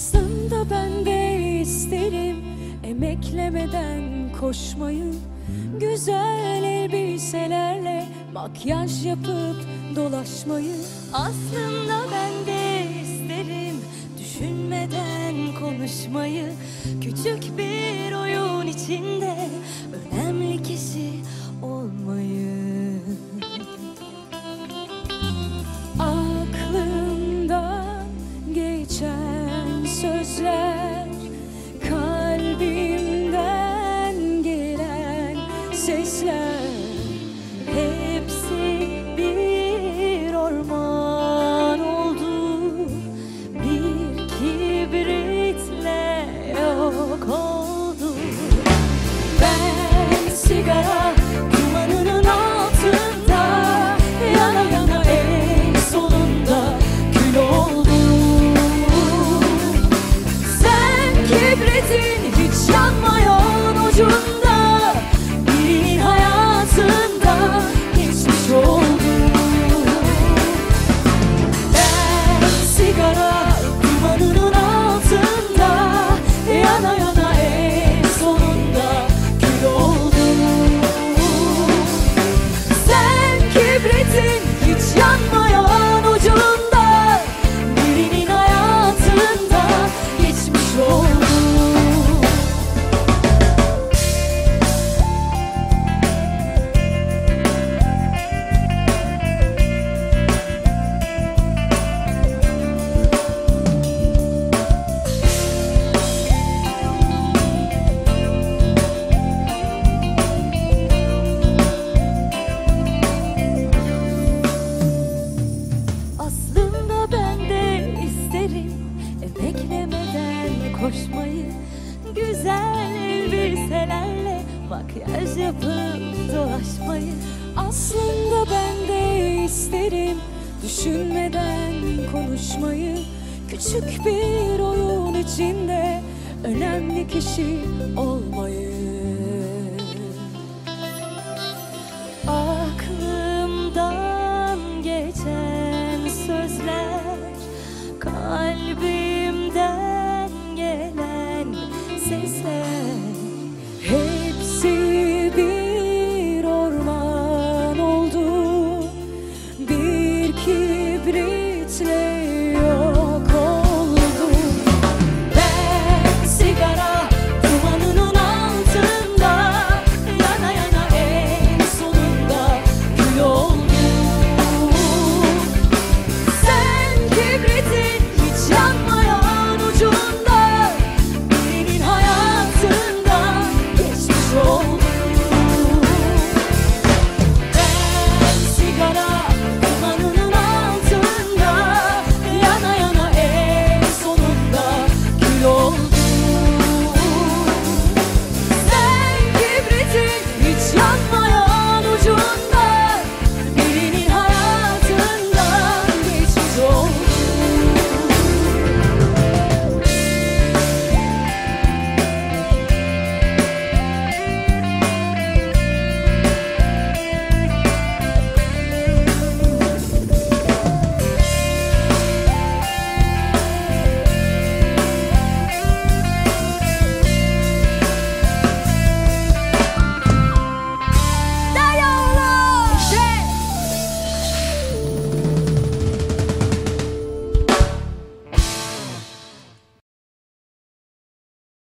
Aslında ben de isterim Emeklemeden koşmayı. Güzel elbiselerle Makyaj yapıp dolaşmayı. Aslında ben de isterim Düşünmeden konuşmayı. Küçük bir oyun içinde Önemli kişi olmayı. it's your makyaj yapıp dolaşmayı Aslında ben de isterim. Düşünmeden konuşmayı Küçük bir oyun içinde önemli kişi olmayı